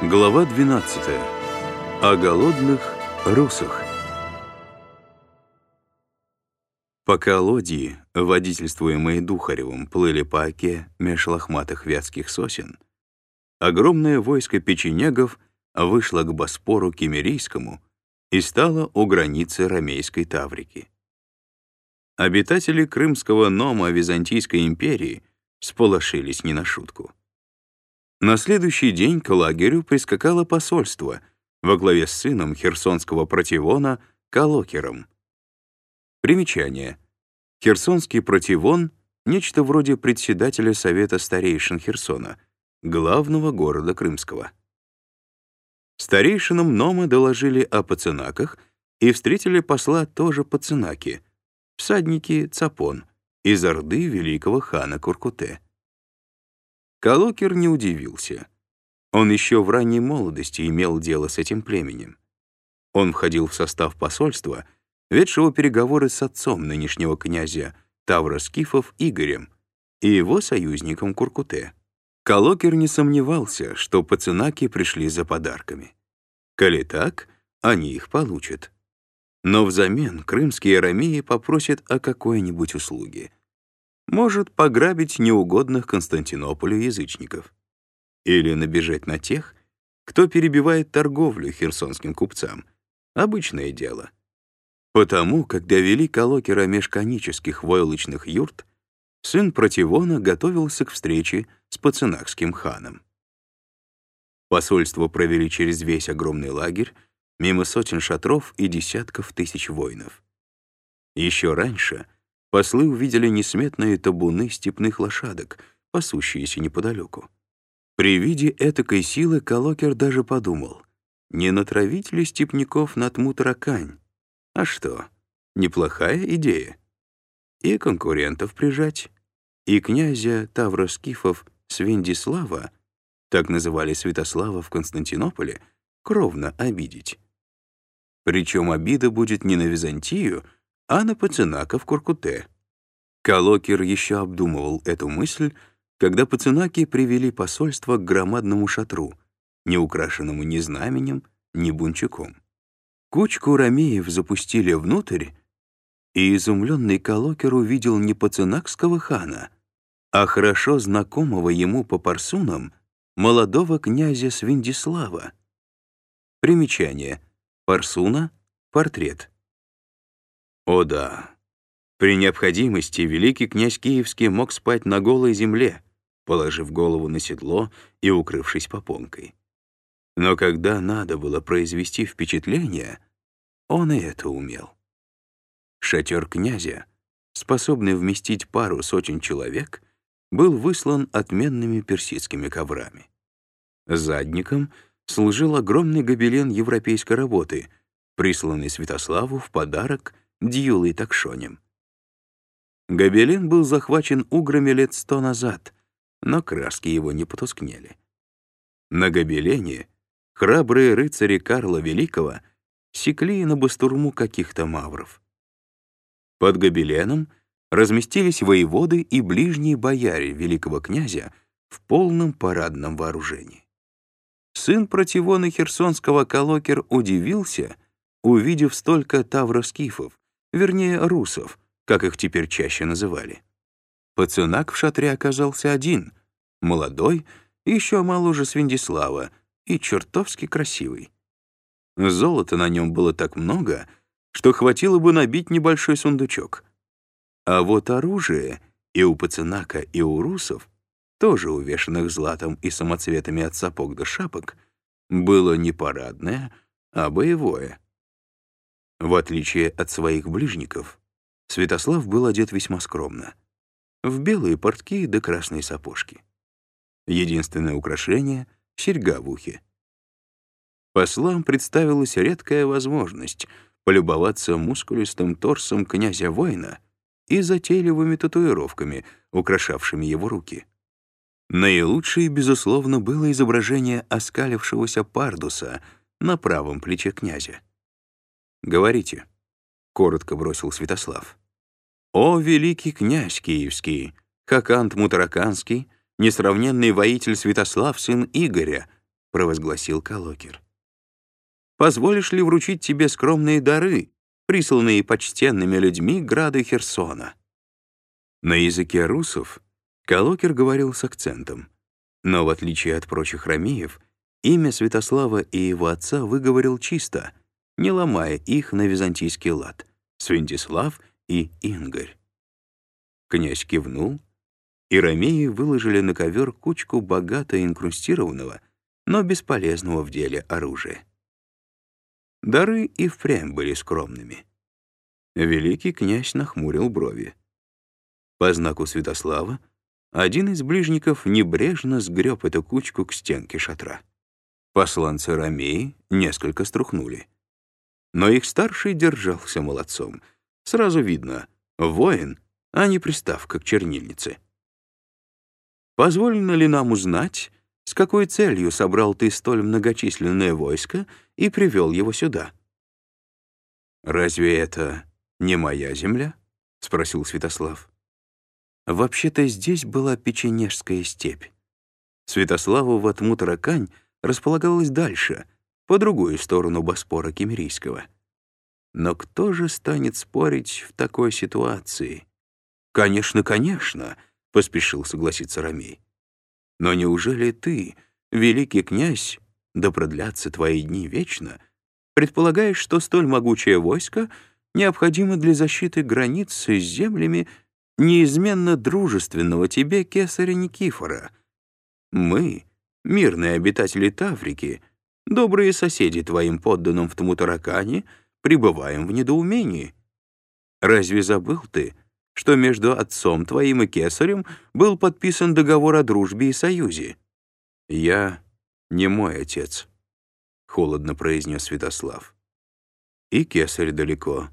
Глава 12. О голодных русах. Пока лодии, водительствуемые Духаревым, плыли по оке меж лохматых вятских сосен, огромное войско печенегов вышло к Боспору Кемерийскому и стало у границы Ромейской Таврики. Обитатели крымского Нома Византийской империи сполошились не на шутку. На следующий день к лагерю прискакало посольство во главе с сыном херсонского противона Калокером. Примечание. Херсонский противон — нечто вроде председателя Совета старейшин Херсона, главного города Крымского. Старейшинам Нома доложили о пацанаках и встретили посла тоже пацанаки, всадники Цапон, из Орды великого хана Куркуте. Калокир не удивился. Он еще в ранней молодости имел дело с этим племенем. Он входил в состав посольства, ведшего переговоры с отцом нынешнего князя тавроскифов Игорем и его союзником Куркуте. Калокир не сомневался, что пацинаки пришли за подарками. Коли так, они их получат. Но взамен крымские арамеи попросят о какой-нибудь услуге — может пограбить неугодных Константинополю язычников или набежать на тех, кто перебивает торговлю херсонским купцам. Обычное дело. Потому, когда вели колокера межконических войлочных юрт, сын Противона готовился к встрече с пацанахским ханом. Посольство провели через весь огромный лагерь, мимо сотен шатров и десятков тысяч воинов. Еще раньше — послы увидели несметные табуны степных лошадок, пасущиеся неподалеку. При виде этакой силы Колокер даже подумал, не натравить ли степняков на тму таракань? А что, неплохая идея. И конкурентов прижать, и князя Тавроскифов Свиндислава, так называли Святослава в Константинополе, кровно обидеть. Причем обида будет не на Византию, а на Пацанака в Куркуте. Калокер еще обдумывал эту мысль, когда пацанаки привели посольство к громадному шатру, не украшенному ни знаменем, ни бунчуком. Кучку ромеев запустили внутрь, и изумленный Калокер увидел не пацанакского хана, а хорошо знакомого ему по парсунам молодого князя Свиндислава. Примечание. Парсуна — портрет. О да, при необходимости великий князь Киевский мог спать на голой земле, положив голову на седло и укрывшись попонкой. Но когда надо было произвести впечатление, он и это умел. Шатер князя, способный вместить пару сотен человек, был выслан отменными персидскими коврами. Задником служил огромный гобелен европейской работы, присланный Святославу в подарок — Дьюлой Такшонем. Гобелен был захвачен уграми лет сто назад, но краски его не потускнели. На гобелене храбрые рыцари Карла Великого секли на бастурму каких-то мавров. Под гобеленом разместились воеводы и ближние бояре великого князя в полном парадном вооружении. Сын противона херсонского колокер удивился, увидев столько тавроскифов, вернее, русов, как их теперь чаще называли. Пацанак в шатре оказался один, молодой, еще моложе Свиндислава и чертовски красивый. Золота на нем было так много, что хватило бы набить небольшой сундучок. А вот оружие и у пацанака, и у русов, тоже увешанных златом и самоцветами от сапог до шапок, было не парадное, а боевое — в отличие от своих ближников, Святослав был одет весьма скромно. В белые портки да красные сапожки. Единственное украшение — серьга в ухе. Послам представилась редкая возможность полюбоваться мускулистым торсом князя-воина и затейливыми татуировками, украшавшими его руки. Наилучшей, безусловно, было изображение оскалившегося пардуса на правом плече князя. «Говорите», — коротко бросил Святослав. «О, великий князь киевский, Хакант Мутараканский, несравненный воитель Святослав, сын Игоря, — провозгласил Калокер. «Позволишь ли вручить тебе скромные дары, присланные почтенными людьми града Херсона?» На языке русов Калокер говорил с акцентом, но, в отличие от прочих ромеев, имя Святослава и его отца выговорил чисто, не ломая их на византийский лад — Святислав и Ингарь. Князь кивнул, и ромеи выложили на ковер кучку богато инкрустированного, но бесполезного в деле оружия. Дары и впрямь были скромными. Великий князь нахмурил брови. По знаку Святослава один из ближников небрежно сгреб эту кучку к стенке шатра. Посланцы Ромеи несколько струхнули. Но их старший держался молодцом. Сразу видно — воин, а не приставка к чернильнице. Позволено ли нам узнать, с какой целью собрал ты столь многочисленное войско и привел его сюда? «Разве это не моя земля?» — спросил Святослав. Вообще-то здесь была печенежская степь. Святославу Ватму-Таракань располагалась дальше, по другую сторону Боспора Кемерийского. Но кто же станет спорить в такой ситуации? «Конечно, конечно», — поспешил согласиться Ромей. «Но неужели ты, великий князь, да продлятся твои дни вечно, предполагаешь, что столь могучее войско необходимо для защиты границ с землями, неизменно дружественного тебе кесаря Никифора. Мы, мирные обитатели Таврики, добрые соседи твоим подданным в Тмутаракане, пребываем в недоумении. Разве забыл ты, что между отцом твоим и кесарем был подписан договор о дружбе и союзе? Я не мой отец, — холодно произнес Святослав. И кесарь далеко.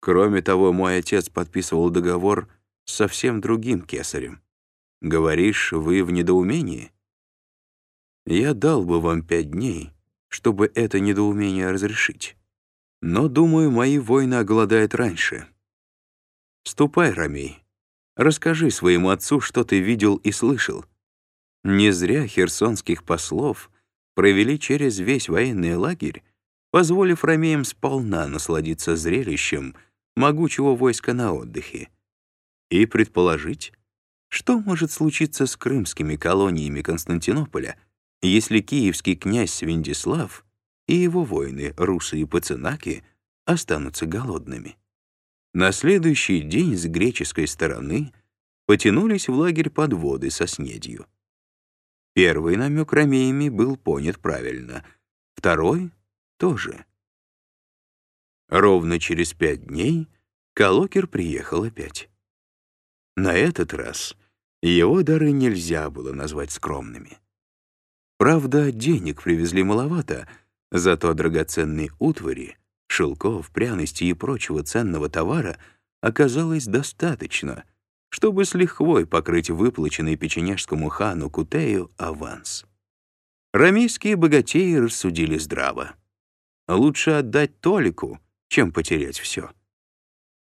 Кроме того, мой отец подписывал договор с совсем другим кесарем. Говоришь, вы в недоумении? Я дал бы вам пять дней, чтобы это недоумение разрешить. Но, думаю, мои воины оголодают раньше. Ступай, Рамей, расскажи своему отцу, что ты видел и слышал. Не зря херсонских послов провели через весь военный лагерь, позволив ромеям сполна насладиться зрелищем — могучего войска на отдыхе, и предположить, что может случиться с крымскими колониями Константинополя, если киевский князь Виндислав и его воины, русы и пацанаки, останутся голодными. На следующий день с греческой стороны потянулись в лагерь подводы со снедью. Первый намек ромеями был понят правильно, второй — тоже — Ровно через пять дней Калокер приехал опять. На этот раз его дары нельзя было назвать скромными. Правда, денег привезли маловато, зато драгоценной утвари, шелков, пряностей и прочего ценного товара оказалось достаточно, чтобы с лихвой покрыть выплаченный печенежскому хану Кутею аванс. Рамейские богатеи рассудили здраво. Лучше отдать Толику, чем потерять все.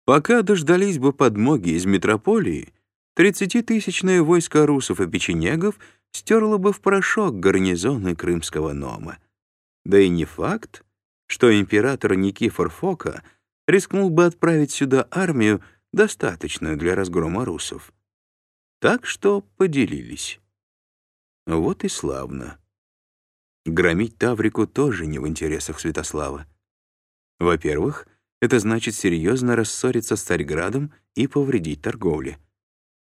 Пока дождались бы подмоги из метрополии, тридцатитысячное войско русов и печенегов стерло бы в порошок гарнизоны крымского Нома. Да и не факт, что император Никифор Фока рискнул бы отправить сюда армию, достаточную для разгрома русов. Так что поделились. Вот и славно. Громить Таврику тоже не в интересах Святослава. Во-первых, это значит серьезно рассориться с Царьградом и повредить торговле.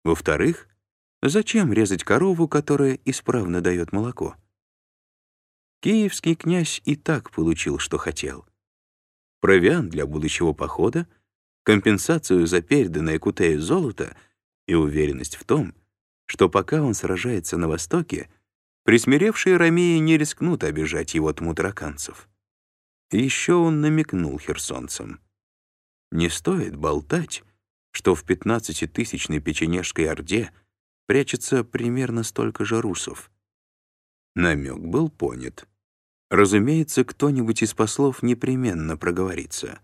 Во-вторых, зачем резать корову, которая исправно дает молоко? Киевский князь и так получил, что хотел. Провиант для будущего похода, компенсацию за переданное Кутею золото и уверенность в том, что пока он сражается на Востоке, присмиревшие ромеи не рискнут обижать его тмутраканцев. Еще он намекнул херсонцам. Не стоит болтать, что в пятнадцатитысячной печенежской орде прячется примерно столько же русов. Намек был понят. Разумеется, кто-нибудь из послов непременно проговорится.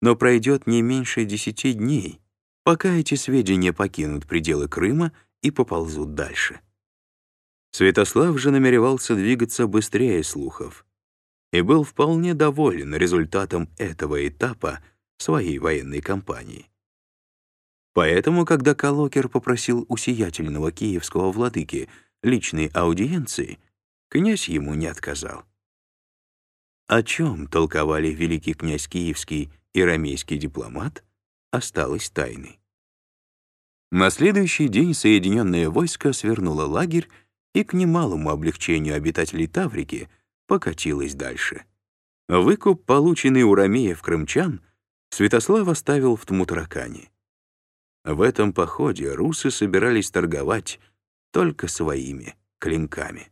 Но пройдет не меньше десяти дней, пока эти сведения покинут пределы Крыма и поползут дальше. Святослав же намеревался двигаться быстрее слухов и был вполне доволен результатом этого этапа своей военной кампании. Поэтому, когда Калокер попросил у сиятельного киевского владыки личной аудиенции, князь ему не отказал. О чем толковали великий князь киевский и ромейский дипломат, осталось тайной. На следующий день соединенное войско свернуло лагерь и к немалому облегчению обитателей Таврики покатилось дальше. Выкуп, полученный у ромеев крымчан, Святослав оставил в Тмутаракане. В этом походе русы собирались торговать только своими клинками.